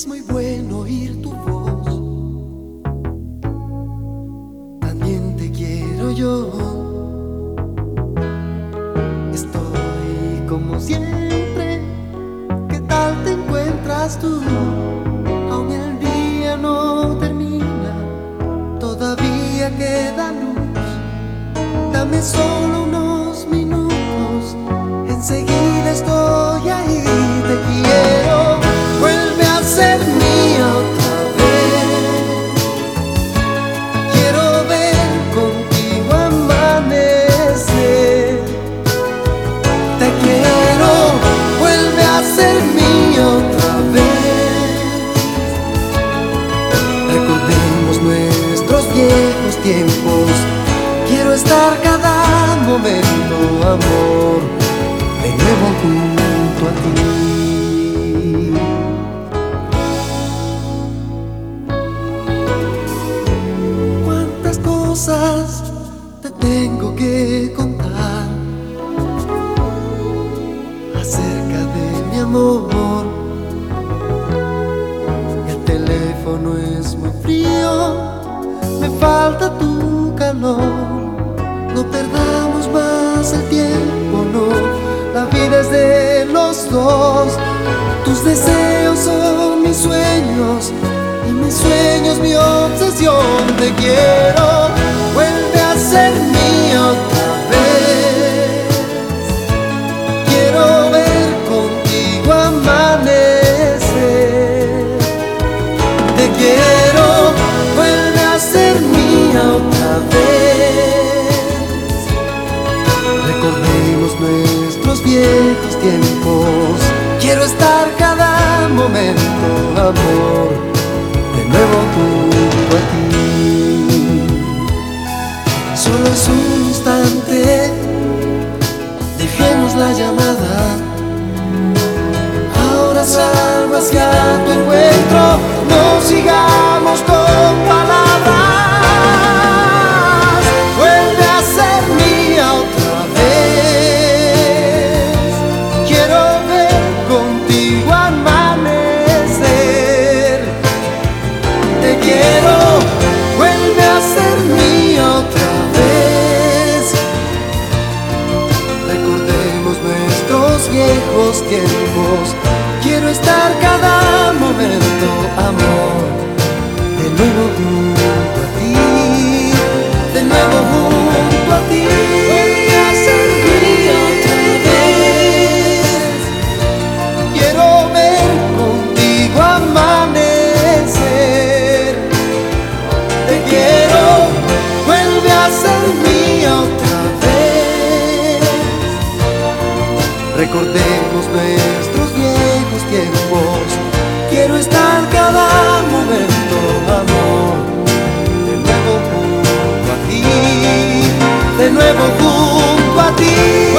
Es muy bueno oír tu voz. También te quiero yo. Estoy como siempre. ¿Qué tal te encuentras tú? Aún el día no termina. Todavía queda luz. Dame solo amor, de nuevo junto a ti. ¿Cuántas cosas te tengo que contar acerca de mi amor? El teléfono es muy frío, me falta tu calor. No perdamos más el tiempo, no. La vida es de los dos. Tus deseos son mis sueños y mis sueños mi obsesión. Te quiero, viejos tiempos. Quiero estar cada momento, amor, de nuevo junto a ti. Solo es un instante, dejemos la llamada. Ahora salgo hacia tu encuentro, no sigas. Recordemos nuestros viejos tiempos. Quiero estar cada momento, amor. De nuevo junto a ti. De nuevo junto a ti.